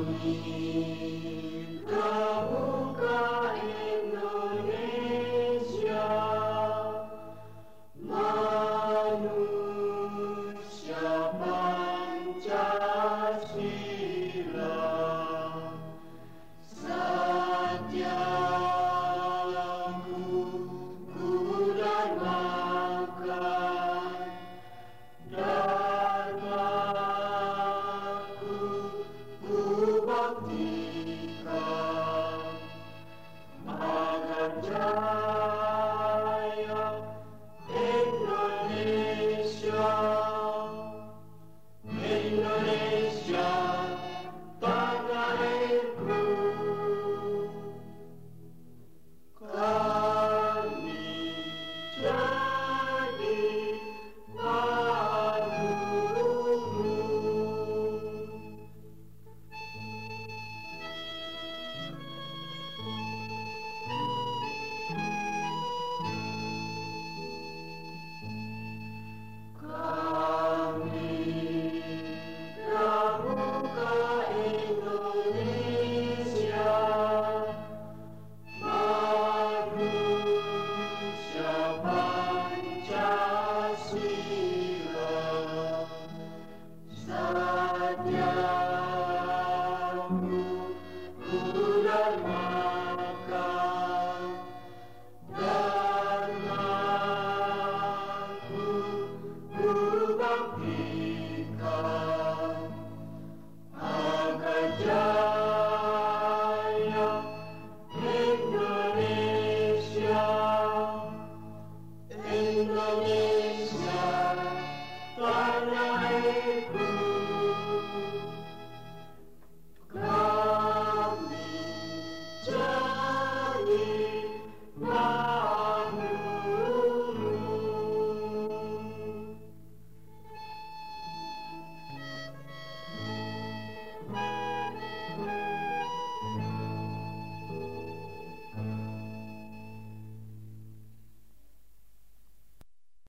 Me.